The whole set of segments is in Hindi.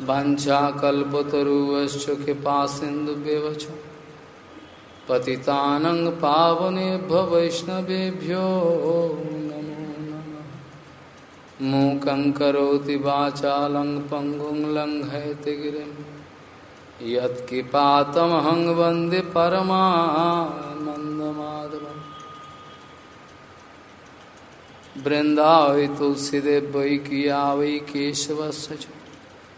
वाछाकल्पतरुश्च कृपा सिंधु पतितानंग पावनेभ्य वैष्णवेभ्यो नमो नम। मूक करोति वाचालं पंगुं लङ्घयति गिरिं। यत्किपातमहं वंदे वै किया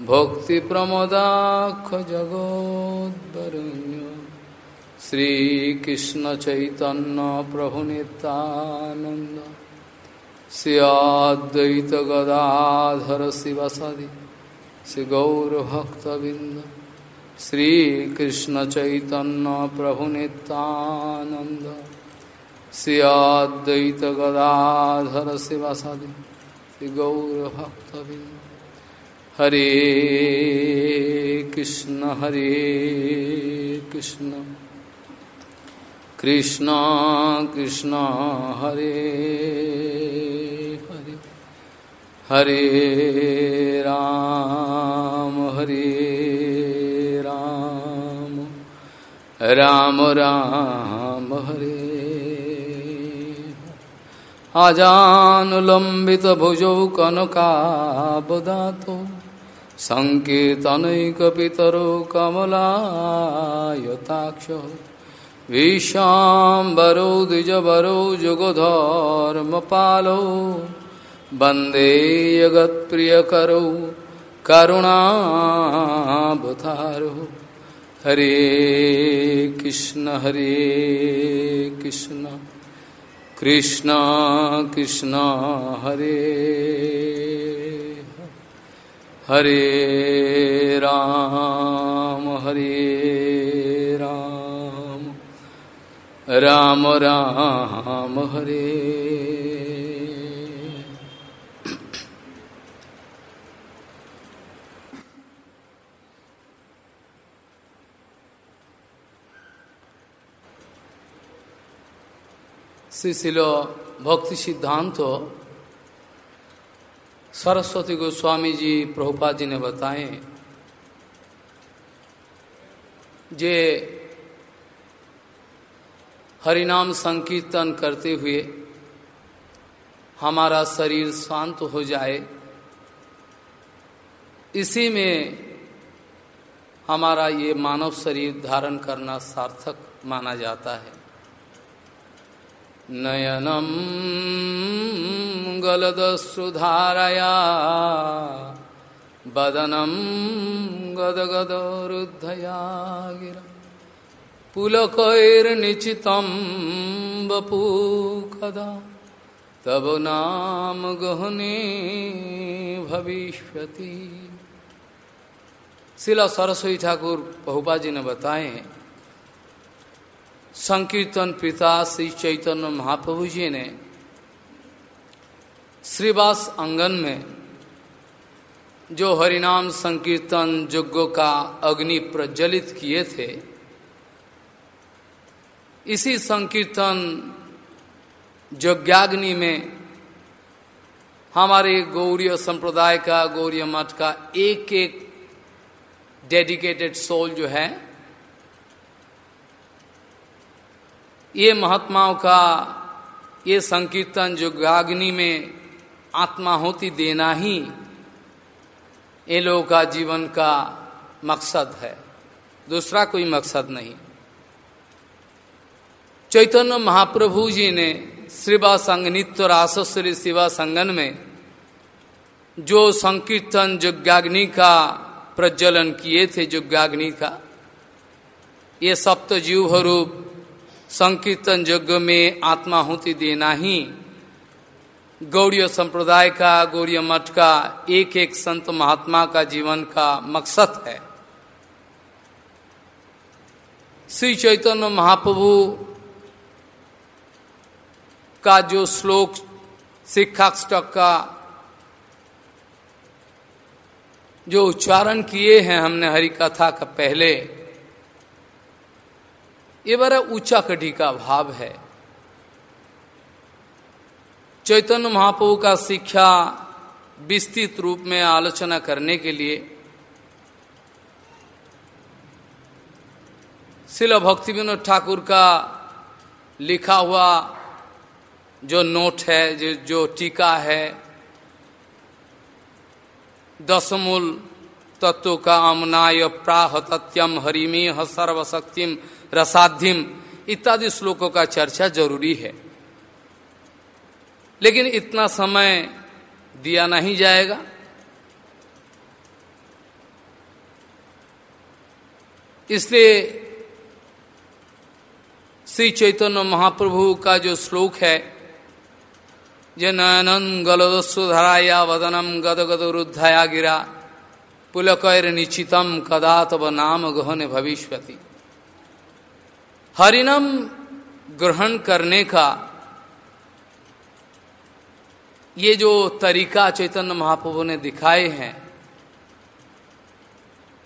भक्तिप्रमदाख जगोद्वरुण्य श्रीकृष्णचैतन्यप्रभुनितानन्द श्रियाद्वैत गदाधर शिवसदि। श्रीगौरभक्तबिन्द। श्रीकृष्णचैतन्यप्रभुनितानन्द श्रियाद्वैत गदाधर शिवसदि। श्रीगौरभक्तबिन्द। हरे कृष्ण हरे कृष्ण। कृष्ण कृष्ण, हरे हरे। हरे राम हरे राम। राम राम, हरे। अजान लंबित भुजौ कनकाबदातो। सङ्केतनैकपितरो कमलायताक्ष। विशाम्बरो द्विजवरो जुगधर्मपालो। वंदे जगत्प्रियकरौ करुणावतारो हरे कृष्ण हरे कृष्ण। कृष्ण कृष्ण, हरे। हरे राम हरे राम। राम राम हरे। श्री भक्ति सिद्धांत सरस्वती गोस्वामी जी प्रभुपाद जी ने बताए जे हरिनाम संकीर्तन करते हुए हमारा शरीर शांत हो जाए, इसी में हमारा ये मानव शरीर धारण करना सार्थक माना जाता है। नयनम गलदश्रुधारया वदनं गदगदरुद्धया गिर पुलकैर्निचितं वपू कदा तब नाम गहने भविष्यति। शिला सरस्वती ठाकुर बहुपा जी ने बताए संकीर्तन पिता श्री चैतन्य महाप्रभु जी ने श्रीवास अंगन में जो हरिनाम संकीर्तन यज्ञों का अग्नि प्रज्वलित किए थे, इसी संकीर्तन यज्ञाग्नि में हमारे गौरीय संप्रदाय का, गौरीय मठ का एक एक डेडिकेटेड सोल जो है ये महात्माओं का ये संकीर्तन जो गाग्नि में आत्माहुति देना ही ये लोगों का जीवन का मकसद है। दूसरा कोई मकसद नहीं। चैतन्य महाप्रभु जी ने श्रीवा संग नित्य रासश्री शिवा संगन में जो संकीर्तन यज्ञाग्नि का प्रज्वलन किए थे, यज्ञाग्नि का, ये सप्त जीव रूप संकीर्तन यज्ञ में आत्माहुति देना ही। गौड़ीय संप्रदाय का, गौड़ीय मठ का एक एक संत महात्मा का जीवन का मकसद है। श्री चैतन्य महाप्रभु का जो श्लोक, शिक्षाष्टक का जो उच्चारण किए हैं हमने हरि कथा का पहले ये बड़ा ऊँचा कटी का भाव है। चैतन्य महाप्रभु का शिक्षा विस्तृत रूप में आलोचना करने के लिए शिल भक्ति विनोद ठाकुर का लिखा हुआ जो नोट है, जो जो टीका है दसमूल तत्व का अमनाय प्राह तत्यम हरिमी सर्वशक्तिम रसाध्यम, इत्यादि श्लोकों का चर्चा ज़रूरी है। लेकिन इतना समय दिया नहीं जाएगा। इसलिए श्री चैतन्य महाप्रभु का जो श्लोक है जे नयनन गलदस्वधराया वदनम गद गद रुद्धया गिरा पुलकैर निश्चितम कदा तब नाम गहन भविष्यति। हरिनम ग्रहण करने का ये जो तरीका चैतन्य महाप्रभु ने दिखाए हैं।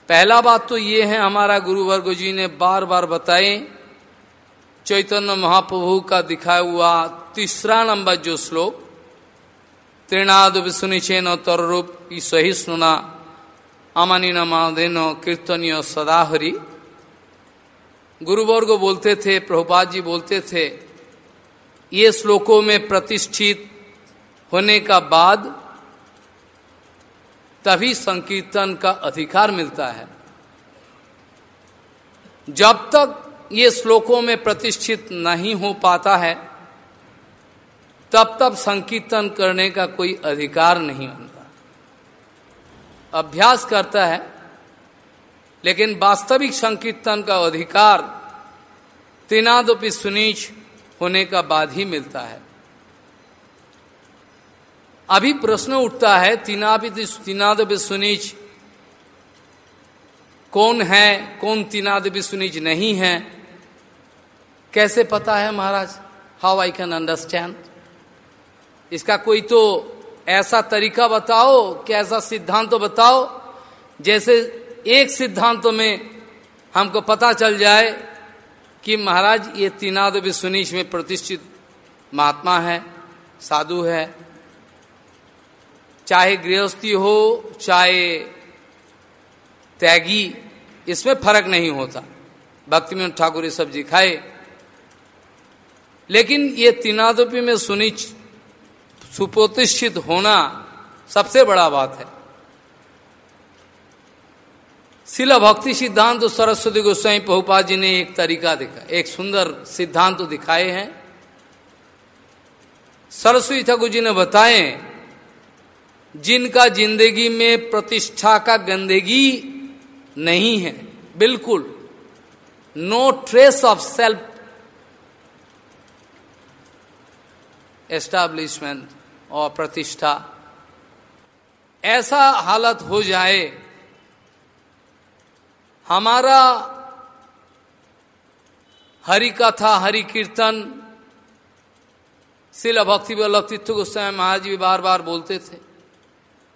पहला बात तो ये है, हमारा गुरु वर्ग जी ने बार बार बताए, चैतन्य महाप्रभु का दिखाया हुआ तीसरा नंबर जो श्लोक, त्रिनाद विष्णुचेन तर रूप सही सुना अमानी नमादेन कीर्तनीय सदाहरी। गुरुवर्ग बोलते थे, प्रभुपाद जी बोलते थे, ये श्लोकों में प्रतिष्ठित होने का बाद तभी संकीर्तन का अधिकार मिलता है। जब तक ये श्लोकों में प्रतिष्ठित नहीं हो पाता है, तब तब संकीर्तन करने का कोई अधिकार नहीं बनता। अभ्यास करता है लेकिन वास्तविक संकीर्तन का अधिकार तीनादोपि सुनीच होने का बाद ही मिलता है। अभी प्रश्न उठता है तीनादि तीनादोपि सुनीच कौन है, कौन तीनादोपि सुनीच नहीं है? कैसे पता है महाराज? हाउ आई कैन अंडरस्टैंड इसका कोई तो ऐसा तरीका बताओ कि ऐसा सिद्धांत तो बताओ, जैसे एक सिद्धांत में हमको पता चल जाए कि महाराज, ये तीनाद विश्वनीश में प्रतिष्ठित महात्मा है, साधु है। चाहे गृहस्थी हो, चाहे त्यागी, इसमें फ़र्क नहीं होता। भक्ति में ठाकुर ये सब दिखाए। लेकिन ये तीनादोपी में सुनी सुप्रतिष्ठित होना सबसे बड़ा बात है। शिला भक्ति सिद्धांत सरस्वती गोस्वाई पहुपा जी ने एक तरीका दिखा एक सुंदर सिद्धांत तो दिखाए हैं सरस्वती ठाकुर जी ने बताए जिनका ज़िंदगी में प्रतिष्ठा का गंदगी नहीं है बिल्कुल no trace of self establishment और प्रतिष्ठा ऐसा हालत हो जाए हमारा हरि कथा, हरि कीर्तन, शिल भक्ति वल्लभ तीर्थ गोस्वामी महाराज भी बार बार बोलते थे।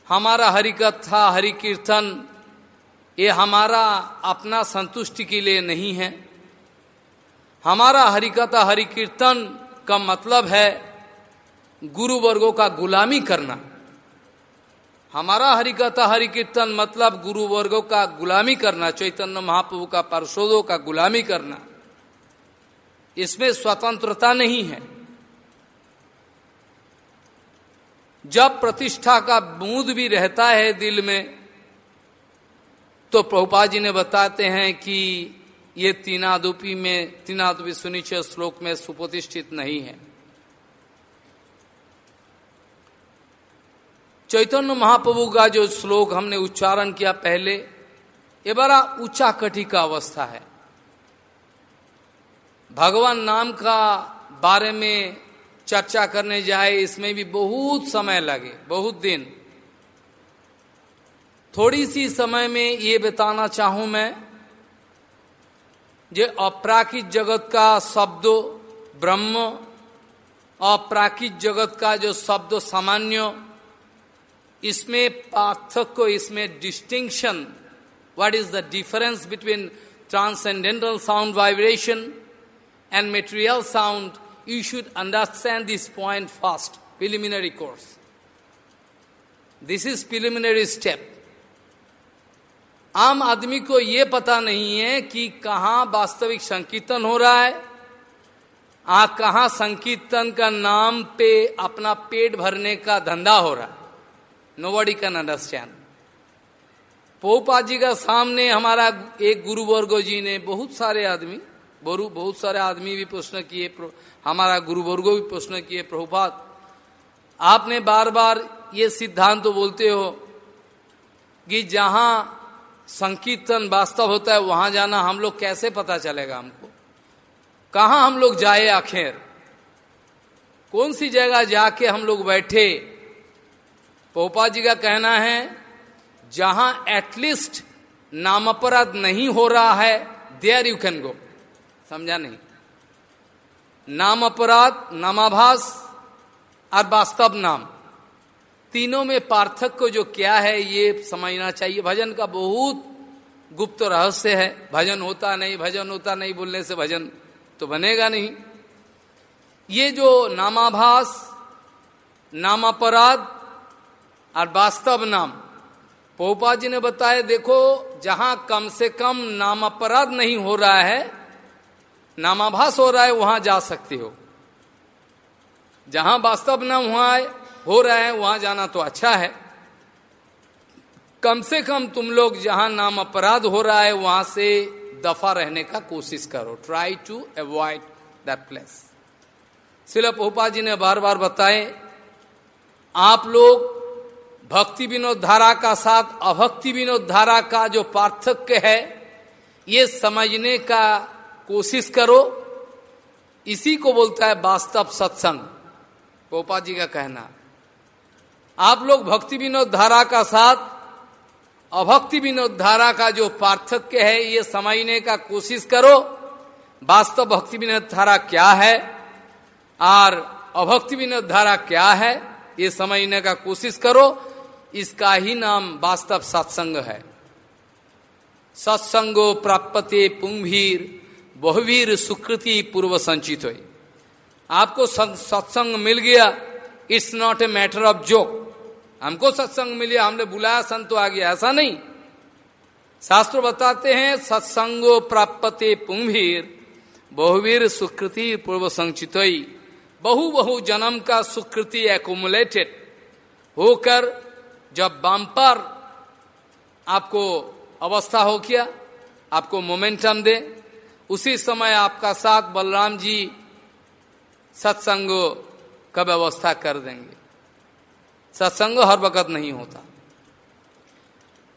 हमारा हरि कथा, हरि कीर्तन, ये हमारा अपना संतुष्टि के लिए नहीं है। हमारा हरिकथा हरि कीर्तन का मतलब है गुरु वर्गों का गुलामी करना। हमारा हरिकथा हरि कीर्तन मतलब गुरु वर्गों का गुलामी करना, चैतन्य महाप्रभु का पार्षदों का गुलामी करना। इसमें स्वतंत्रता नहीं है। जब प्रतिष्ठा का बूंद भी रहता है दिल में तो प्रभुपा जी ने बताते हैं कि ये तीनादुपी में, तीनादुपी सुनिश्चय श्लोक में सुप्रतिष्ठित नहीं है। चैतन्य महाप्रभु का जो श्लोक हमने उच्चारण किया पहले, ये बड़ा ऊँचा कटी का अवस्था है। भगवान नाम का बारे में चर्चा करने जाए, इसमें भी बहुत समय लगे, बहुत दिन। थोड़ी सी समय में ये बताना चाहूँ मैं जो अपराकित जगत का शब्द ब्रह्म, अपराकित जगत का जो शब्द सामान्य इसमें पार्थक्य इसमें distinction what is the difference between transcendental sound vibration and material sound you should understand this point first, preliminary course. This is preliminary step. आम आदमी को यह पता नहीं है कि कहाँ वास्तविक संकीर्तन हो रहा है आ कहा संकीर्तन का नाम पे अपना पेट भरने का धंधा हो रहा है नो बडी कैन अंडरस्टैंड पोपा जी का सामने हमारा एक गुरु वर्गो जी ने बहुत सारे आदमी बहुत सारे आदमी भी प्रश्न किए हमारा गुरु वर्गो भी प्रश्न किए प्रभुपात आपने बार बार ये सिद्धांत तो बोलते हो कि जहाँ संकीर्तन वास्तव होता है, वहाँ जाना हम लोग कैसे पता चलेगा हमको? कहा हम लोग जाए आखिर? कौन सी जगह जाके हम लोग बैठे पोपा जी का कहना है, जहाँ एटलीस्ट नाम अपराध नहीं हो रहा है देयर यू कैन गो समझा नहीं? नाम अपराध, नामाभास और वास्तव नाम, तीनों में पार्थक्य जो क्या है, ये समझना चाहिए। भजन का बहुत गुप्त रहस्य है। भजन होता नहीं, भजन होता नहीं बोलने से भजन तो बनेगा नहीं। ये जो नामाभास नामापराध और वास्तव नाम। पोपा जी ने बताया, देखो, जहाँ कम से कम नाम अपराध नहीं हो रहा है, नामाभास हो रहा है, वहाँ जा सकते हो। जहाँ वास्तव न वहाँ हो रहा है, वहाँ जाना तो अच्छा है। कम से कम तुम लोग जहाँ नाम अपराध हो रहा है, वहाँ से दफ़ा रहने का कोशिश करो। Try to avoid that place शिल पोपा जी ने बार बार बताए, आप लोग भक्ति विनोद धारा का साथ, अभक्ति विनोद धारा का जो पार्थक्य है, ये समझने का कोशिश करो। इसी को बोलता है वास्तव सत्संग। पोपा जी का कहना, आप लोग भक्ति विनोद धारा का साथ, अभक्ति विनोद धारा का जो पार्थक्य है, ये समझने का कोशिश करो। वास्तव भक्ति विनोद धारा क्या है? और अभक्ति विनोद धारा क्या है? ये समझने का कोशिश करो। इसका ही नाम वास्तव सत्संग है। सत्संगो प्राप्ते पुंभीर, बहुवीर सुकृति पूर्व संचित हुई। आपको सत्संग मिल गया it's not a matter of joke हमको सत्संग मिल हमने बुलाया, संत तो आ गया, ऐसा नहीं। शास्त्र बताते हैं, सत्संगो प्राप्ते पुंभीर, बहुवीर सुकृति पूर्व संचित बहु बहु जन्म का सुकृति एकोमुलेटेड होकर जब बम्पर आपको अवस्था हो किया आपको मोमेंटम दे, उसी समय आपका साथ बलराम जी सत्संग का व्यवस्था कर देंगे। सत्संग हर वक्त नहीं होता।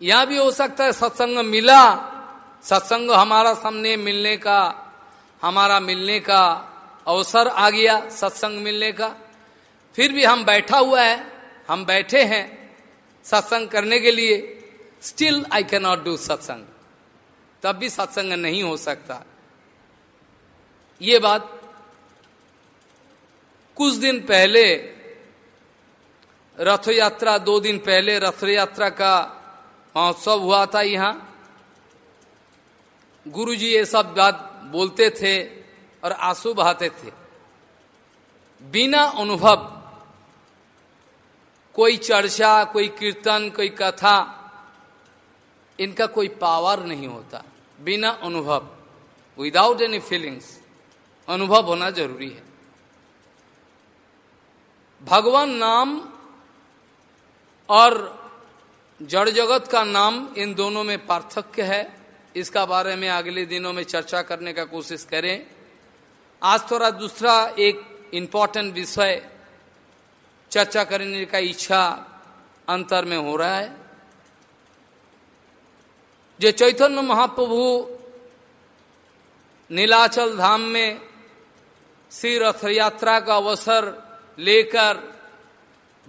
यह भी हो सकता है सत्संग मिला, सत्संग हमारा सामने मिलने का, हमारा मिलने का अवसर आ गया सत्संग मिलने का। फिर भी हम बैठा हुआ है, हम बैठे हैं सत्संग करने के लिए still I can not do सत्संग। तब भी सत्संग नहीं हो सकता। ये बात कुछ दिन पहले रथ यात्रा दो दिन पहले रथ यात्रा का महोत्सव हुआ था यहाँ। गुरु जी ये सब बात बोलते थे और आँसू बहाते थे। बिना अनुभव कोई चर्चा, कोई कीर्तन, कोई कथा, इनका कोई पावर नहीं होता, बिना अनुभव विदाउट एनी फीलिंग्स अनुभव होना ज़रूरी है। भगवान नाम और जड़ जगत का नाम इन दोनों में पार्थक्य है। इसका बारे में अगले दिनों में चर्चा करने का कोशिश करें। आज थोड़ा दूसरा एक इंपॉर्टेंट विषय चर्चा करने का इच्छा अंतर में हो रहा है। जो चैतन्य महाप्रभु नीलाचल धाम में श्री रथ यात्रा का अवसर लेकर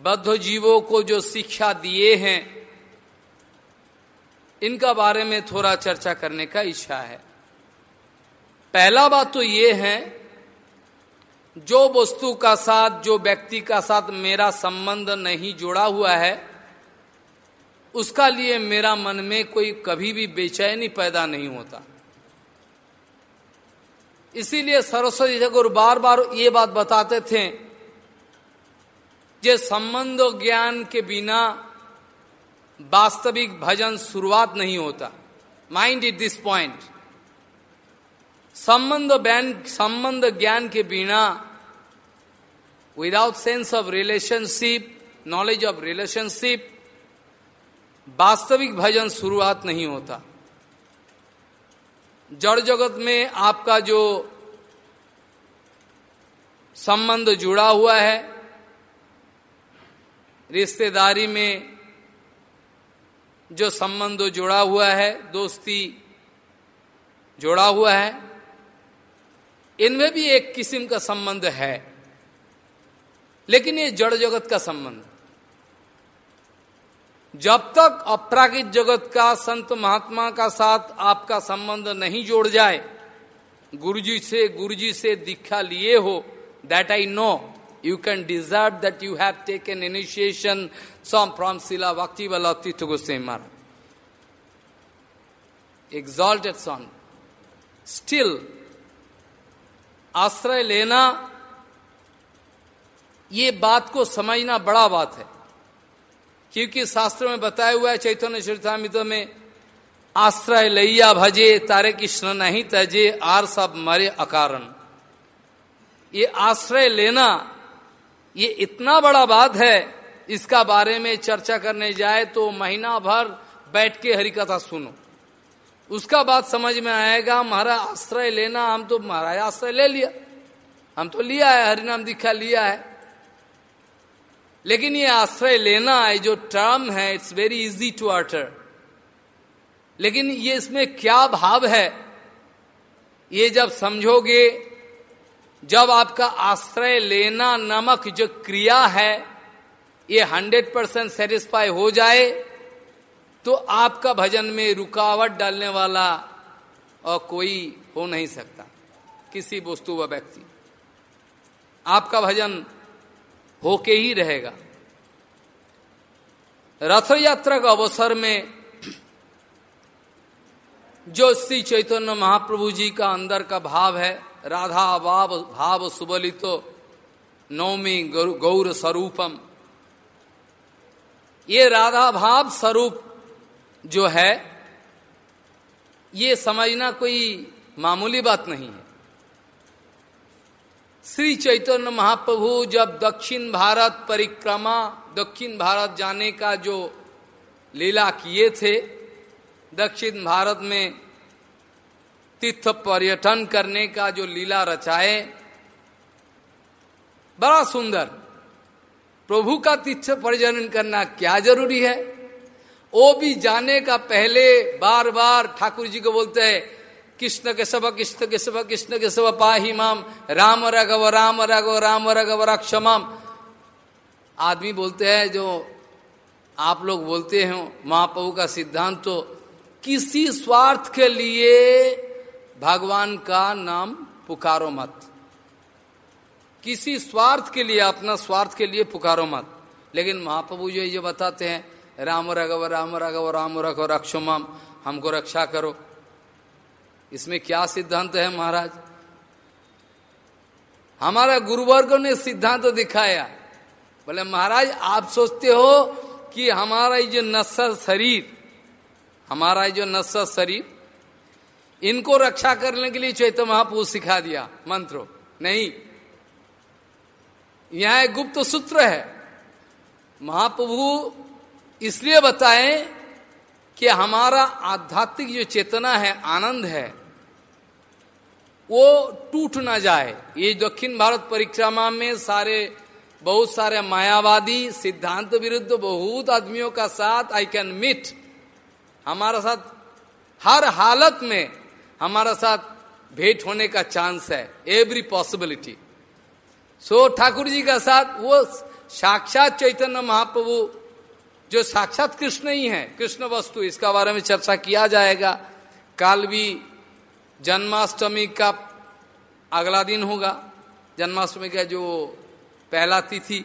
बद्ध जीवों को जो शिक्षा दिए हैं, इनका बारे में थोड़ा चर्चा करने का इच्छा है। पहला बात तो ये है जो वस्तु का साथ, जो व्यक्ति का साथ मेरा संबंध नहीं जुड़ा हुआ है, उसका लिए मेरा मन में कोई कभी भी बेचैनी पैदा नहीं होता। इसीलिए सरस्वती ठाकुर बार बार ये बात बताते थे जे संबंध ज्ञान के बिना वास्तविक भजन शुरुआत नहीं होता। Mind it this point. संबंध बैन संबंध ज्ञान के बिना without sense of relationship knowledge of relationship वास्तविक भजन शुरुआत नहीं होता। जड़ जगत में आपका जो संबंध जुड़ा हुआ है, रिश्तेदारी में जो संबंध जुड़ा हुआ है, दोस्ती जुड़ा हुआ है, इनमें भी एक किस्म का संबंध है। लेकिन ये जड़ जगत का संबंध जब तक अपरागित जगत का, संत महात्मा का साथ आपका संबंध नहीं जोड़ जाए, गुरुजी से गुरुजी से दीक्षा लिए हो that I know you can deserve that you have take an initiation some from शिला वक्ति वाला तीर्थ गुस्मर एग्जॉल्टेड सॉन्ग स्टिल आश्रय लेना ये बात को समझना बड़ा बात है। क्योंकि शास्त्र में बताया हुआ है, चैतन्य चरितमित में, आश्रय लैया भजे, तारे कृष्ण नहीं तजे, आर सब मरे अकारण। ये आश्रय लेना, ये इतना बड़ा बात है, इसका बारे में चर्चा करने जाए तो महीना भर बैठ के हरिकथा सुनो। उसका बात समझ में आएगा हमारा आश्रय लेना, हम तो महाराज आश्रय ले लिया। हम तो लिया है, हरिनाम दीक्षा लिया है। लेकिन ये आश्रय लेना है, जो टर्म है it's very easy to utter लेकिन ये इसमें क्या भाव है? ये जब समझोगे, जब आपका आश्रय लेना नामक जो क्रिया है, ये हंड्रेड परसेंट सेटिस्फाई हो जाए तो आपका भजन में रुकावट डालने वाला और कोई हो नहीं सकता, किसी वस्तु व व्यक्ति। आपका भजन होके ही रहेगा। रथ यात्रा के अवसर में जो श्री चैतन्य महाप्रभु जी का अंदर का भाव है, राधा भाव भाव सुबलितो नौमी गौर स्वरूपम। ये राधा भाव स्वरूप जो है, ये समझना कोई मामूली बात नहीं है। श्री चैतन्य महाप्रभु, जब दक्षिण भारत परिक्रमा, दक्षिण भारत जाने का जो लीला किए थे, दक्षिण भारत में तीर्थ पर्यटन करने का जो लीला रचाए, बड़ा सुंदर। प्रभु का तीर्थ पर्यटन करना क्या ज़रूरी है? वो भी जाने का पहले बार बार ठाकुर जी को बोलते हैं कृष्ण के सब, कृष्ण के सब, कृष्ण के सब पाही माम। राम रघव राम रघव राम रघव रक्षमाम आदमी बोलते हैं जो आप लोग बोलते हैं, महाप्रभु का सिद्धांत तो किसी स्वार्थ के लिए भगवान का नाम पुकारो मत। किसी स्वार्थ के लिए, अपना स्वार्थ के लिए पुकारो मत। लेकिन महाप्रभु जो ये बताते हैं, राम रघव राम रघव राम रघव रक्षमाम हमको रक्षा करो। इसमें क्या सिद्धांत है महाराज? हमारा गुरुवर्ग ने सिद्धांत तो दिखाया। बोले, महाराज, आप सोचते हो कि हमारा जो नस्ल शरीर, हमारा जो नस्ल शरीर, इनको रक्षा करने के लिए चैत्य महापुरुष सिखा दिया मंत्रो। नहीं। यहाँ एक गुप्त सूत्र है। महाप्रभु इसलिए बताएँ कि हमारा आध्यात्मिक जो चेतना है, आनंद है वो टूट ना जाए। ये दक्षिण भारत परिक्रमा में सारे, बहुत सारे मायावादी, सिद्धांत विरुद्ध बहुत आदमियों का साथ आई कैन मीट हमारा साथ, हर हालत में हमारा साथ भेंट होने का चांस है every possibility so Thakur ji का साथ, वो साक्षात चैतन्य महाप्रभु, जो साक्षात कृष्ण ही है, कृष्ण वस्तु, इसका बारे में चर्चा किया जाएगा। काल भी जन्माष्टमी का अगला दिन होगा। जन्माष्टमी का जो पहला तिथि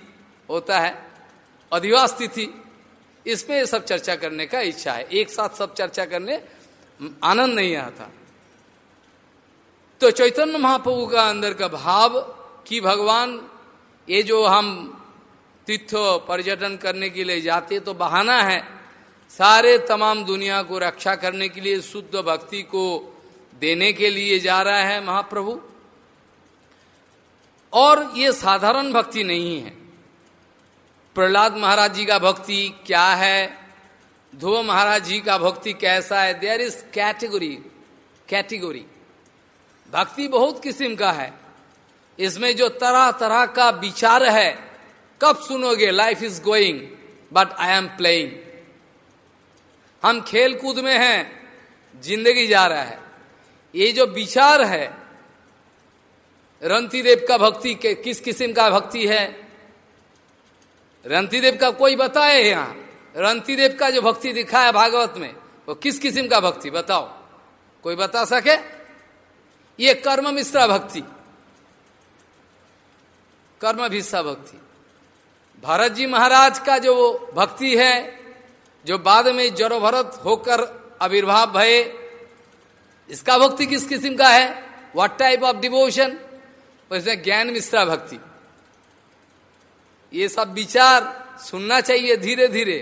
होता है, अधिवास तिथि, इसमें सब चर्चा करने का इच्छा है। एक साथ सब चर्चा करने आनंद नहीं आता। तो चैतन्य महाप्रभु का अंदर का भाव कि भगवान, ये जो हम तीर्थ पर्यटन करने के लिए जाते तो बहाना है, सारे तमाम दुनिया को रक्षा करने के लिए, शुद्ध भक्ति को देने के लिए जा रहा है महाप्रभु। और ये साधारण भक्ति नहीं है। प्रहलाद महाराज जी का भक्ति क्या है? ध्रुव महाराज जी का भक्ति कैसा है? देयर इज़ कैटेगरी कैटेगरी भक्ति बहुत किस्म का है। इसमें जो तरह तरह का विचार है, कब सुनोगे life is going but I am playing हम खेल कूद में हैं, ज़िंदगी जा रहा है। ये जो विचार है रंती देव का भक्ति के, किस किस्म का भक्ति है? रंती देव का कोई बताए यहाँ? रंती देव का जो भक्ति दिखा है भागवत में, वो किस किस्म का भक्ति? बताओ। कोई बता सके? ये कर्म मिश्रा भक्ति। कर्म भिस्सा भक्ति। भरत जी महाराज का जो भक्ति है, जो बाद में जरो भरत होकर आविर्भाव भय इसका भक्ति किस किस्म का है? व्हाट टाइप ऑफ़ डिवोशन उसमें ज्ञान मिश्रा भक्ति। ये सब विचार सुनना चाहिए धीरे धीरे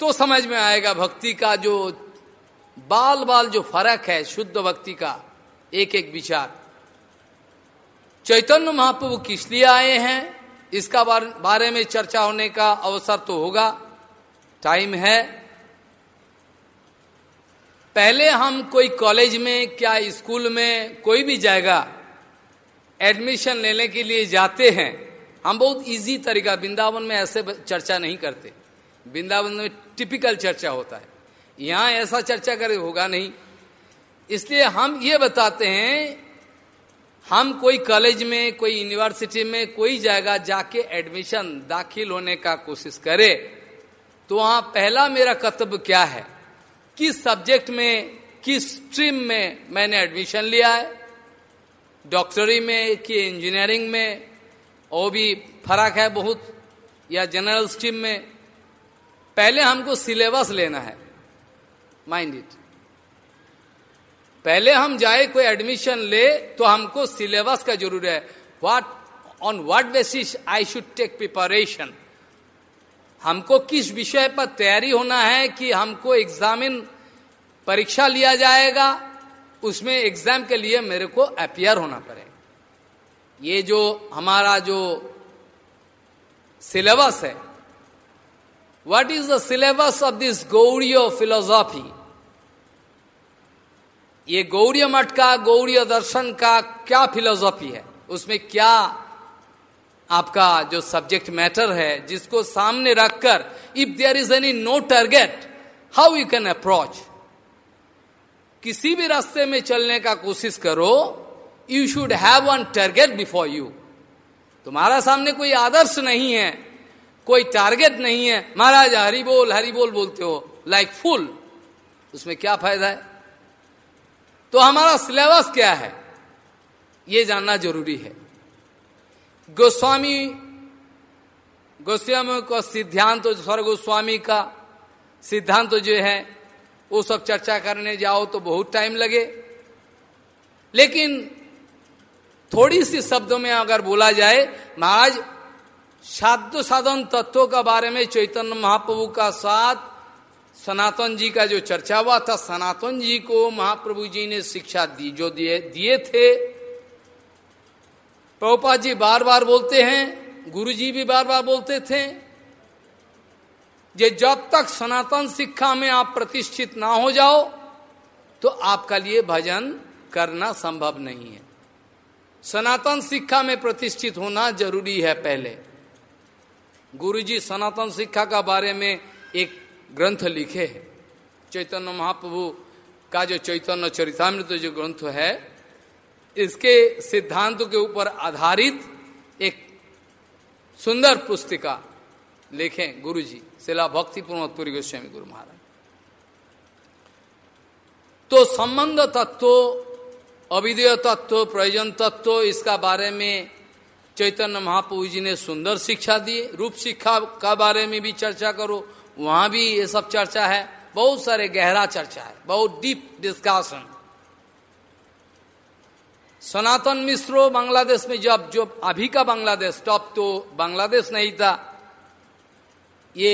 तो समझ में आएगा भक्ति का जो बाल बाल जो फ़र्क है, शुद्ध भक्ति का एक एक विचार। चैतन्य महाप्रभु किस लिए आए हैं? इसका बारे में चर्चा होने का अवसर तो होगा। टाइम है। पहले हम कोई कॉलेज में क्या स्कूल में कोई भी जाएगा एडमिशन लेने के लिए जाते हैं, हम बहुत इजी तरीका, वृंदावन में ऐसे चर्चा नहीं करते। वृंदावन में टिपिकल चर्चा होता है। यहाँ ऐसा चर्चा करे होगा नहीं। इसलिए हम ये बताते हैं, हम कोई कॉलेज में, कोई यूनिवर्सिटी में, कोई जगह जाके एडमिशन दाखिल होने का कोशिश करे तो वहाँ पहला मेरा कर्तव्य क्या है? किस सब्जेक्ट में, किस स्ट्रीम में मैंने एडमिशन लिया है? डॉक्टरी में कि इंजीनियरिंग में? वो भी फ़र्क है बहुत, या जनरल स्ट्रीम में? पहले हमको सिलेबस लेना है। माइंड इट पहले हम जाए कोई एडमिशन ले तो हमको सिलेबस का ज़रूर है। What on what basis I should take preparation हमको किस विषय पर तैयारी होना है कि हमको एग्जामिन परीक्षा लिया जाएगा, उसमें एग्ज़ाम के लिए मेरे को अपियर होना पड़ेगा ये जो हमारा जो सिलेबस है what is the syllabus of this Gaudiya philosophy ये गौड़ीय मठ का गौड़ीय दर्शन का क्या फिलोसॉफी है? उसमें क्या आपका जो सब्जेक्ट मैटर है, जिसको सामने रखकर if there is any no target how you can approach किसी भी रास्ते में चलने का कोशिश करो you should have one target before you तुम्हारा सामने कोई आदर्श नहीं है, कोई टारगेट नहीं है। महाराज, हरि बोल हरि बोल बोलते हो लाइक like फुल उसमें क्या फ़ायदा है? तो हमारा सिलेबस क्या है? ये जानना ज़रूरी है। गोस्वामी गोस्वामी का सिद्धांत तो स्वर गोस्वामी का सिद्धांत तो जो है, वो सब चर्चा करने जाओ तो बहुत टाइम लगे। लेकिन थोड़ी सी शब्दों में अगर बोला जाए, महाराज साध्य साधन तत्वों का बारे में चैतन्य महाप्रभु का साथ सनातन जी का जो चर्चा हुआ था, सनातन जी को महाप्रभु जी ने शिक्षा दी, जो दिए दिए थे। प्रभुपा जी बार बार बोलते हैं गुरु जी भी बार बार बोलते थे, जे जब तक सनातन शिक्षा में आप प्रतिष्ठित ना हो जाओ तो आपका लिए भजन करना संभव नहीं है। सनातन शिक्षा में प्रतिष्ठित होना ज़रूरी है पहले। गुरुजी सनातन शिक्षा का बारे में एक ग्रंथ लिखे है। चैतन्य महाप्रभु का जो चैतन्य चरितमृत जो ग्रंथ है इसके सिद्धांतों के ऊपर आधारित एक सुंदर पुस्तिका लिखें गुरुजी, शिला भक्ति पूर्णपुरी गोस्वामी गुरु महाराज। तो संबंध तत्व, अविधेय तत्व, प्रयोजन तत्व, इसका बारे में चैतन्य महाप्रभु जी ने सुंदर शिक्षा दी। रूप शिक्षा का बारे में भी चर्चा करो, वहाँ भी ये सब चर्चा है। बहुत सारे गहरा चर्चा है, बहुत डीप डिस्कशन। सनातन मिश्रो बांग्लादेश में जब जो अभी का बांग्लादेश टॉप तो बांग्लादेश नहीं था। ये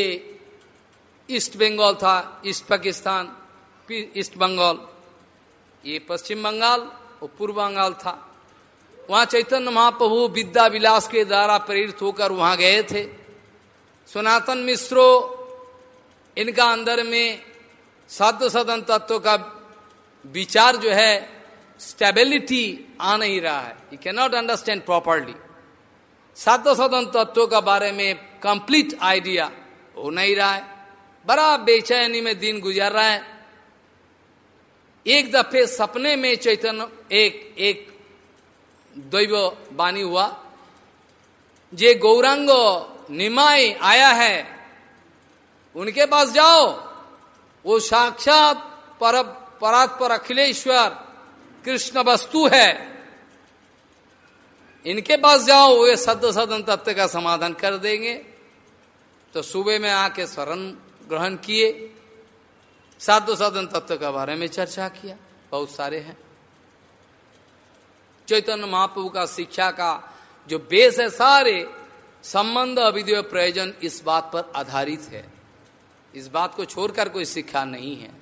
ईस्ट बंगाल था, ईस्ट पाकिस्तान ईस्ट बंगाल, ये पश्चिम बंगाल और पूर्व बंगाल था। वहाँ चैतन्य महाप्रभु विद्या विलास के द्वारा प्रेरित होकर वहाँ गए थे। सनातन मिश्रो इनका अंदर में साध्य सदन तत्व का विचार जो है स्टेबिलिटी आ नहीं रहा है। You can not understand properly साध्य सदन तत्वों का बारे में कंप्लीट आइडिया हो नहीं रहा है। बड़ा बेचैनी में दिन गुजर रहा है। एक दफे सपने में चैतन्य, एक एक दैव बानी हुआ। जे गौरांग निमाई आया है, उनके पास जाओ। वो साक्षात पर परात्पर अखिलेश्वर कृष्ण वस्तु है। इनके पास जाओ, वे सद सदन तत्व का समाधान कर देंगे। तो सुबह में आके शरण ग्रहण किए। साधु साधन तत्व के बारे में चर्चा किया। बहुत सारे हैं। चैतन्य महाप्रभु का शिक्षा का जो बेस है सारे, संबंध अविधेय प्रयोजन इस बात पर आधारित है। इस बात को छोड़कर कोई शिक्षा नहीं है।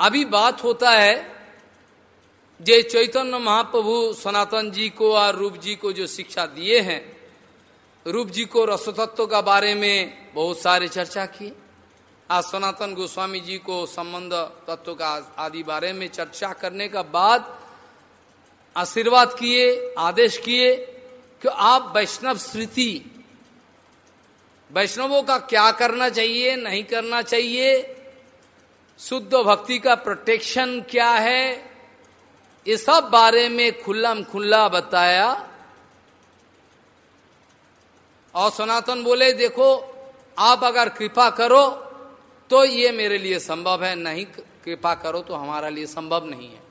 अभी बात होता है जे चैतन्य महाप्रभु सनातन जी को और रूप जी को जो शिक्षा दिए हैं, रूप जी को रसोतत्व का बारे में बहुत सारे चर्चा किए आज सनातन गोस्वामी जी को संबंध तत्व का आदि बारे में चर्चा करने का बाद आशीर्वाद किए, आदेश किए कि आप वैष्णव स्मृति वैष्णवों का क्या करना चाहिए, नहीं करना चाहिए शुद्ध भक्ति का प्रोटेक्शन क्या है? ये सब बारे में खुल्ला खुल्ला बताया। और सनातन बोले, देखो, आप अगर कृपा करो तो ये मेरे लिए संभव है। नहीं कृपा करो तो हमारा लिए संभव नहीं है।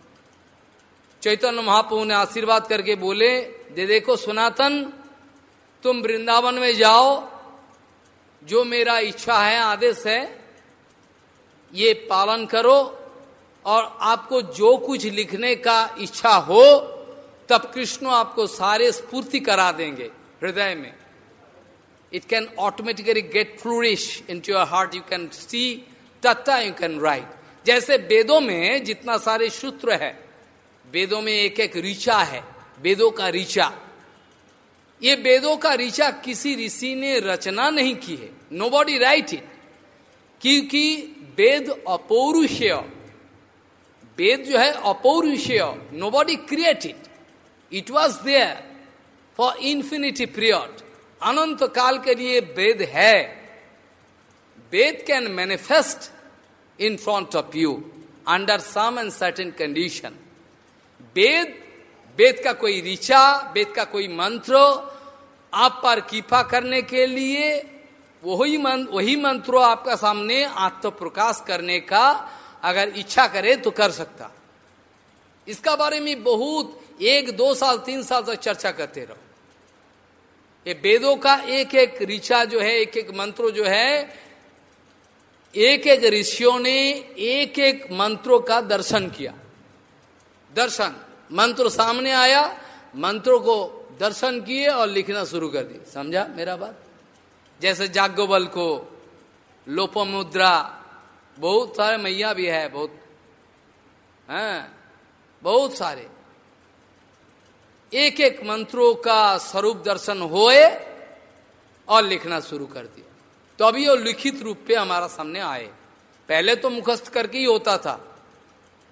चैतन्य महाप्रभु ने आशीर्वाद करके बोले, दे देखो, सनातन, तुम वृंदावन में जाओ। जो मेरा इच्छा है, आदेश है ये पालन करो और आपको जो कुछ लिखने का इच्छा हो तब कृष्ण आपको सारे स्फूर्ति करा देंगे हृदय में। It can automatically get flourish into your heart. You can see tata, you can write जैसे वेदों में जितना सारे सूत्र है वेदों में एक एक ऋचा है वेदों का ऋचा। ये वेदों का ऋचा किसी ऋषि ने रचना नहीं की है। नो बॉडी राइट इट क्योंकि वेद अपौरुषेय। वेद जो है अपौरुषेय। No body created it was there for infinity period अनंत काल के लिए वेद है। Veda can manifest in front of you under some and certain condition Veda Veda का कोई ऋचा, वेद का कोई मंत्र आप पर कृपा करने के लिए वही मंत्र वही मंत्रो आपका सामने आत्म प्रकाश करने का अगर इच्छा करे तो कर सकता। इसका बारे में बहुत एक, दो साल, तीन साल तक चर्चा करते रहो। ये वेदों का एक एक ऋचा जो है एक एक मंत्रो जो है एक एक ऋषियों ने एक एक मंत्रों का दर्शन किया। दर्शन। मंत्र सामने आया, मंत्रों को दर्शन किए और लिखना शुरू कर दिए। समझा मेरा बात? जैसे जाग्ञोबल को, लोपमुद्रा, बहुत सारे मैया भी है, बहुत, हैं, बहुत सारे। एक एक मंत्रों का स्वरूप दर्शन होए और लिखना शुरू कर दिया। तो अभी वो लिखित रूप पे हमारा सामने आए। पहले तो मुखस्त करके ही होता था।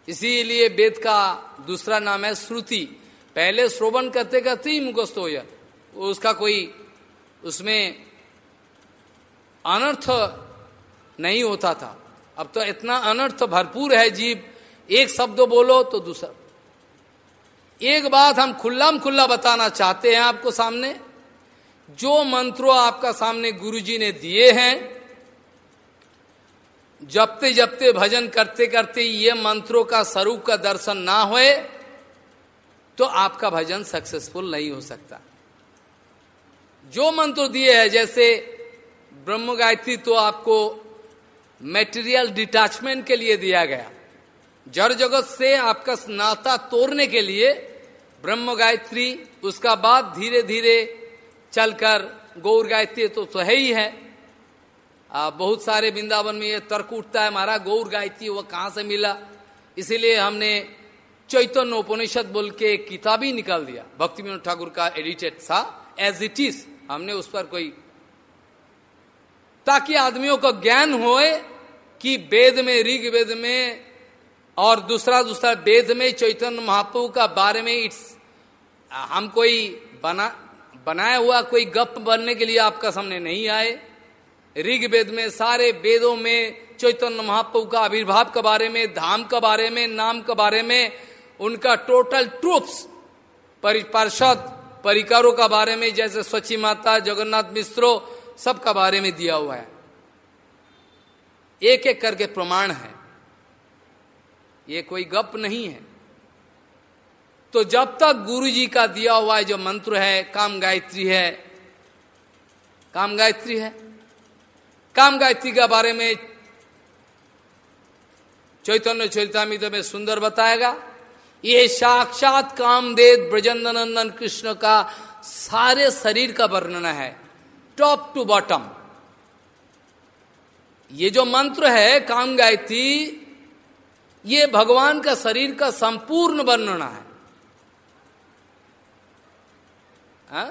इसीलिए वेद का दूसरा नाम है श्रुति। पहले श्रोवन करते करते ही मुखस्त हो जाए उसका कोई, उसमें अनर्थ नहीं होता था। अब तो इतना अनर्थ भरपूर है जीव, एक शब्द बोलो तो दूसरा। एक बात हम खुल्लाम खुल्ला बताना चाहते हैं आपको सामने। जो मंत्रों आपका सामने गुरुजी ने दिए हैं, जपते जपते, भजन करते करते ये मंत्रों का स्वरूप का दर्शन ना होए तो आपका भजन सक्सेसफुल नहीं हो सकता। जो मंत्र दिए हैं, जैसे ब्रह्म गायत्री तो आपको मेटेरियल डिटैचमेंट के लिए दिया गया। जड़ जगत से आपका नाता तोड़ने के लिए ब्रह्म गायत्री उसका बाद धीरे धीरे चलकर गौर गायत्री तो, तो है ही है। आ, बहुत सारे वृंदावन में ये तर्क उठता है हमारा गौर गायत्री वह कहाँ से मिला? इसीलिए हमने चैतन्य उपनिषद बोल के किताब ही निकाल दिया। भक्ति विनोद ठाकुर का एडिटेड था एज इट इज़ हमने उस पर कोई ताकि आदमियों को ज्ञान होए कि वेद में ऋग वेद में और दूसरा दूसरा वेद में चैतन्य महाप्रभु का बारे में इट्स, हम कोई बना, बनाया हुआ कोई गप बनने के लिए आपका सामने नहीं आए। ऋग वेद में, सारे वेदों में, चैतन्य महाप्रभु का आविर्भाव के बारे में, धाम के बारे में, नाम के बारे में, उनका टोटल ट्रूथ्स पार्षद परिकारों का बारे में, जैसे स्वच्छी माता, जगन्नाथ मिश्रो सबका बारे में दिया हुआ है। एक एक करके प्रमाण है। ये कोई गप नहीं है। तो जब तक गुरु जी का दिया हुआ जो मंत्र है, काम गायत्री है, काम गायत्री है। काम गायत्री के बारे में चैतन्य चैतामित में सुंदर बताएगा, ये साक्षात कामदेव ब्रजंदनंदन कृष्ण का सारे शरीर का वर्णन है। टॉप टू बॉटम ये जो मंत्र है, काम गायत्री, ये भगवान का शरीर का संपूर्ण वर्णन है। हा?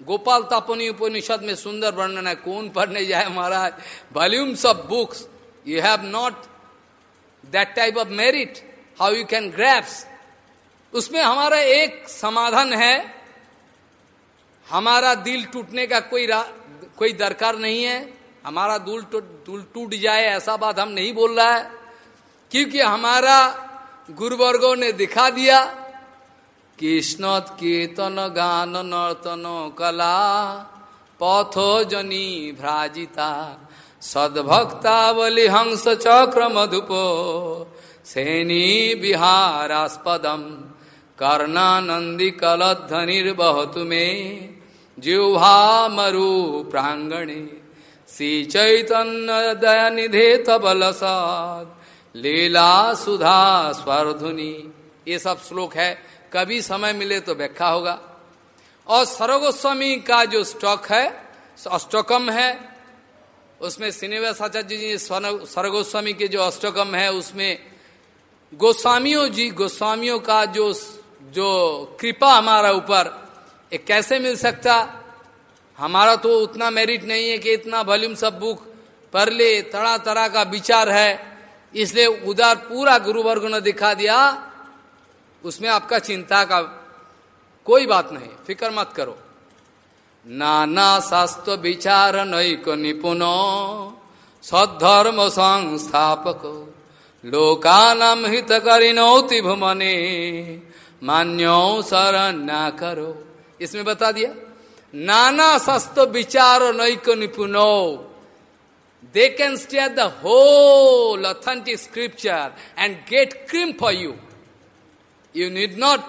गोपाल तापनी उपनिषद में सुंदर वर्णन है, कौन पढ़ने जाए महाराज? Volumes of books you have not that type of merit how you can grasp उसमें हमारा एक समाधान है हमारा दिल टूटने का कोई कोई दरकार नहीं है। हमारा दिल टूट टूट जाए ऐसा बात हम नहीं बोल रहा है। क्योंकि हमारा गुरुवर्गो ने दिखा दिया कृष्ण कीर्तन गान नर्तन कला पथो जनी भ्राजिता, सद्भक्तावली हंस चक्र मधुपो, सेनी विहारास्पदम, कर्णानंदी कलध्वनिर्बहतु में जिह्वा मरु प्रांगणे। श्री चैतन्य दया निधे तबलसाद लीला सुधा स्वरधुनि। ये सब श्लोक है। कभी समय मिले तो व्याख्या होगा। और सरगोस्वामी का जो स्टॉक है, अष्टकम है, उसमें श्रीनिवास आचार्य जी सरगोस्वामी के जो अष्टकम है, उसमें गोस्वामियों जी, गोस्वामियों का जो जो कृपा हमारा ऊपर ये कैसे मिल सकता? हमारा तो उतना मेरिट नहीं है कि इतना वॉल्यूम सब बुक पढ़ ले तरह तरह का विचार है। इसलिए उधर पूरा गुरुवर्ग ने दिखा दिया, उसमें आपका चिंता का कोई बात नहीं, फ़िक्र मत करो। नाना शास्त्र विचार नैक निपुण, सद्धर्म संस्थापक, लोकानाम हित भुमने मान्यो शरण्या करो। इसमें बता दिया। नाना शस्त्र विचार नैक निपुणो। They can stay the whole authentic scripture and get cream for you you need not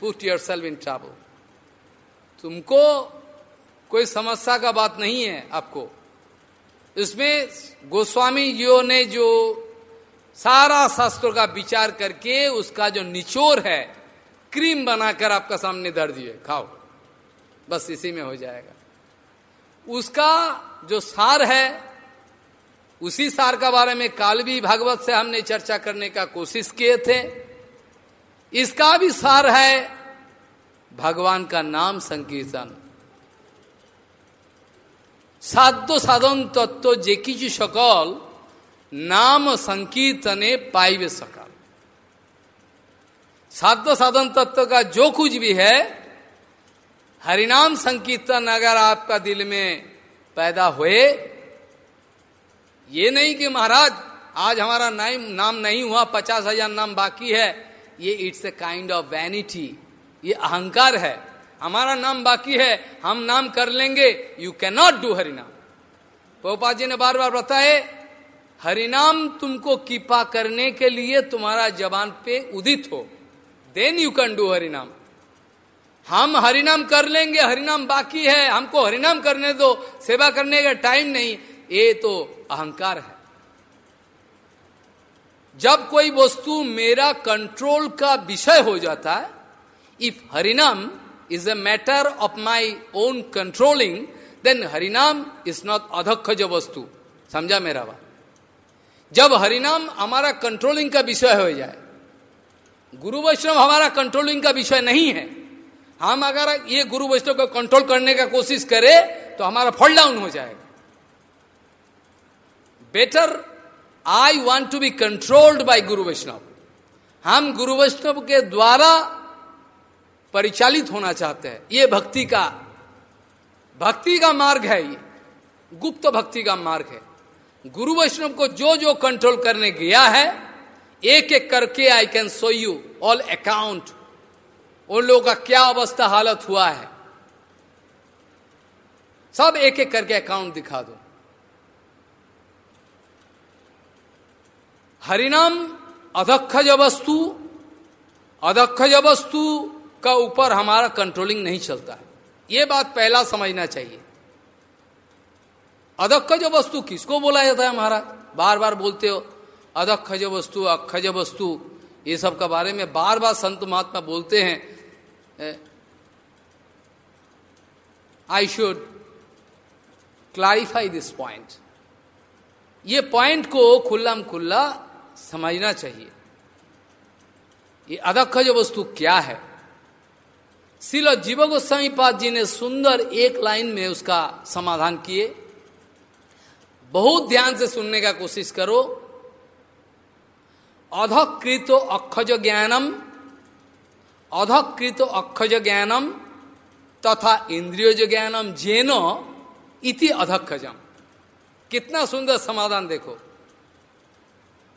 put yourself in travel तुमको कोई समस्या का बात नहीं है आपको। इसमें गोस्वामी जीओ ने जो सारा शास्त्रों का विचार करके उसका जो निचोर है क्रीम बनाकर आपका सामने धर दिए खाओ बस इसी में हो जाएगा उसका जो सार है उसी सार का बारे में काल भी भागवत से हमने चर्चा करने का कोशिश किए थे इसका भी सार है भगवान का नाम संकीर्तन সাধ্য সাধন তত্ত্ব যে কিছু সকল নাম संकीर्तने पाइबे सकल साध्य साधन तत्व का जो कुछ भी है, हरिनाम संकीर्तन अगर आपका दिल में पैदा हुए, ये नहीं कि महाराज, आज हमारा नाम नाम नहीं हुआ, पचास हज़ार नाम बाकी है, ये it's a kind of vanity ये अहंकार है। हमारा नाम बाकी है, हम नाम कर लेंगे यू कैन नॉट डू हरिनाम। पोपा जी ने बार बार बताए, हरिनाम तुमको कृपा करने के लिए तुम्हारा जबान पे उदित हो। देन यू कैन डू हरिनाम। हम हरिनाम कर लेंगे, हरिनाम बाकी है, हमको हरिनाम करने दो, सेवा करने का टाइम नहीं, ये तो अहंकार है। जब कोई वस्तु मेरा कंट्रोल का विषय हो जाता है if Harinam is a matter of my own controlling then Harinam is not अधक्ष वस्तु। समझा मेरा बात? जब हरिनाम हमारा कंट्रोलिंग का विषय हो जाए गुरु वैष्णव हमारा कंट्रोलिंग का विषय नहीं है। हम अगर ये गुरु वैष्णव को कंट्रोल करने का कोशिश करें तो हमारा फॉल डाउन हो जाएगा। Better I want to be controlled by guru Vaishnava. हम गुरु वैष्णव के द्वारा परिचालित होना चाहते हैं। ये भक्ति का भक्ति का मार्ग है ये। गुप्त भक्ति का मार्ग है। गुरु वैष्णव को जो जो कंट्रोल करने गया है एक एक करके I can show you all account उन लोगों का क्या अवस्था हालत हुआ है? सब एक एक करके अकाउंट दिखा दो। हरिनाम अधक्षज वस्तु अधक्षज वस्तु का ऊपर हमारा कंट्रोलिंग नहीं चलता है। ये बात पहला समझना चाहिए। अधक्षज वस्तु किसको बोला जाता है महाराज? बार बार बोलते हो। अधक्षज वस्तु अक्षज वस्तु ये सब का बारे में बार बार संत महात्मा बोलते हैं I should clarify this point ये पॉइंट को खुल्ला खुल्ला समझना चाहिए। ये अधक्षज वस्तु क्या है? शिल जीव गोस्वामी पाद जी ने सुंदर एक लाइन में उसका समाधान किए। बहुत ध्यान से सुनने का कोशिश करो। अधकृत अक्षज ज्ञानम, अधकृत अक्षज ज्ञानम, तथा इंद्रियोज ज्ञानम जेनो इति अधक्षजम। कितना सुंदर समाधान देखो।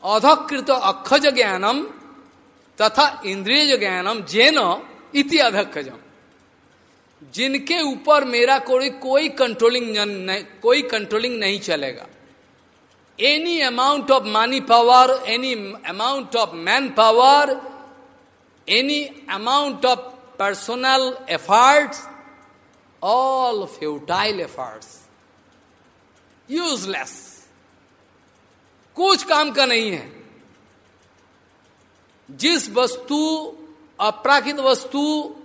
अधकृत अक्षज ज्ञानम, तथा इंद्रियज ज्ञानम जेन इति अधक्षजम। जिनके ऊपर मेरा कोई कोई कंट्रोलिंग कोई कंट्रोलिंग नहीं चलेगा। Amount of money power any amount of man power any amount of personal efforts all futile efforts useless कुछ काम का नहीं है। जिस वस्तु, अपराकित वस्तु,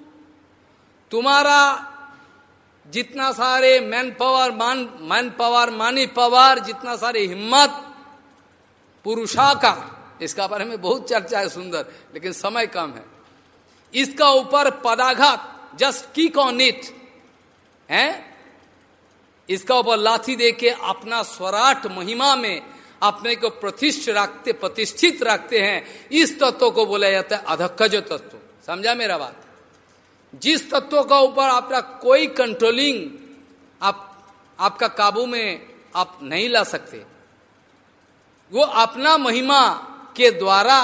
तुम्हारा जितना सारे मैन पावर मान मैन पावर मानी पावर जितना सारे हिम्मत, पुरुषाकार, इसका बारे में बहुत चर्चा है सुंदर, लेकिन समय कम है। इसका ऊपर पदाघात जस्ट कीक ऑन इट है? इसका ऊपर लाठी दे के अपना स्वराट महिमा में अपने को प्रतिष्ठ रखते, प्रतिष्ठित रखते हैं। इस तत्व को बोला जाता है अधक्कज तत्व। समझा मेरा बात? जिस तत्व का ऊपर आपका कोई कंट्रोलिंग आप, आपका काबू में आप नहीं ला सकते। वो अपना महिमा के द्वारा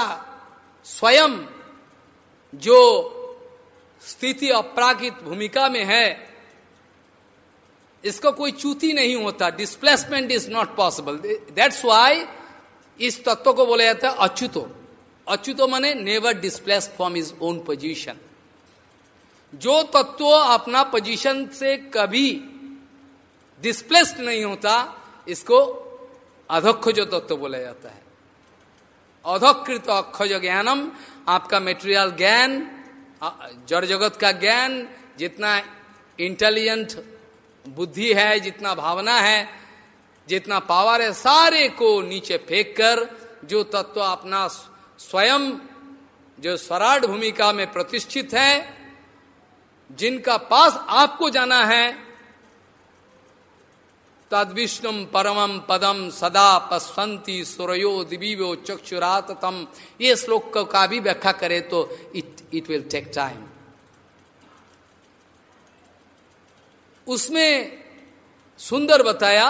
स्वयं जो स्थिति अपराकित भूमिका में है, इसका कोई चूती नहीं होता। Displacement is not possible that's why इस तत्व को बोला जाता है अच्युतो। अच्युतो माने never displace from his own position जो तत्व अपना पोजीशन से कभी डिस्प्लेस्ड नहीं होता, इसको अधोक्षज तत्व बोला जाता है। अधोकृत अक्षज ज्ञानम, आपका मेटेरियल ज्ञान जड़ जगत का ज्ञान, जितना इंटेलिजेंट बुद्धि है, जितना भावना है, जितना पावर है, सारे को नीचे फेंक कर जो तत्व अपना स्वयं जो स्वराट भूमिका में प्रतिष्ठित है जिनका पास आपको जाना है, तद विष्णु परमम पदम सदा पस्वंती सुरयो दिवीवो चक्षुरातम ये श्लोक का भी व्याख्या करे तो it it will take time उसमें सुंदर बताया,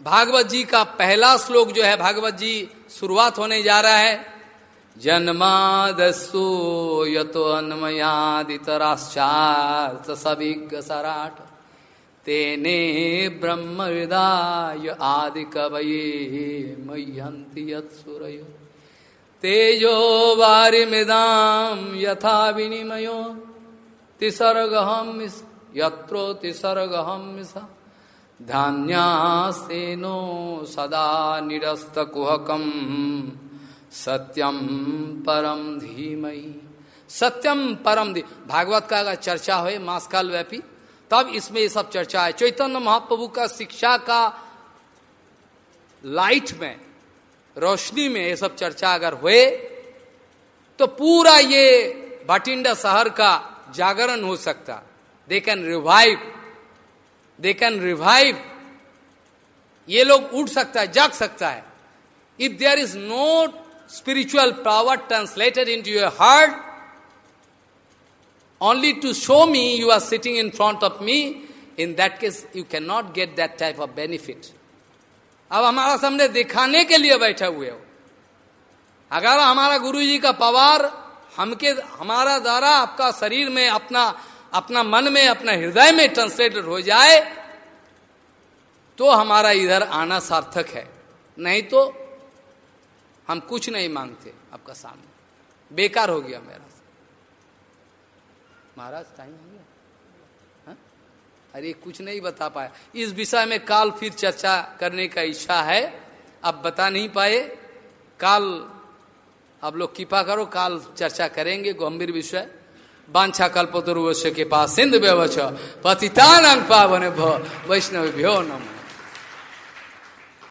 भागवत जी का पहला श्लोक जो है, भागवत जी शुरुआत होने जा रहा है। जन्मादसो यतो अन्मयादितराश्चार्थ सराट तेने ब्रह्म हृदय आदि कवये मह्यंती यत्सुरयो। तेजो वारिमिदाम यथा विनिमयो। तिसर्गहम यत्रो तिसर्गहम मिसा। धान्यासेनो सदा निरस्त कुहकम सत्यम परम धीमई सत्यम परम धी भागवत का अगर चर्चा हो मासकाल व्यापी, तब इसमें ये सब चर्चा है। चैतन्य महाप्रभु का शिक्षा का लाइट में, रोशनी में ये सब चर्चा अगर हुए तो पूरा ये भटिंडा शहर का जागरण हो सकता। They can revive they can revive ये लोग उठ सकता है, जाग सकता है। If there is no spiritual power translated into your heart only to show me you are sitting in front of me, in that case you cannot get that type of benefit. अब हमारा सामने दिखाने के लिए बैठे हुए हो अगर हमारा गुरु जी का पवार हमके हमारा द्वारा आपका शरीर में अपना अपना मन में अपना हृदय में ट्रांसलेटेड हो जाए तो हमारा इधर आना सार्थक है नहीं तो हम कुछ नहीं मांगते आपका सामने। बेकार हो गया मेरा। महाराज टाइम हो गया। हा? अरे, कुछ नहीं बता पाया। इस विषय में काल फिर चर्चा करने का इच्छा है। अब बता नहीं पाए। काल, आप लोग कृपा करो, काल चर्चा करेंगे, गंभीर विषय। बांछा कल्पतरुवश्य के पास सिंध व्यवच पतितान पावन वैष्णव भ्यो नमः।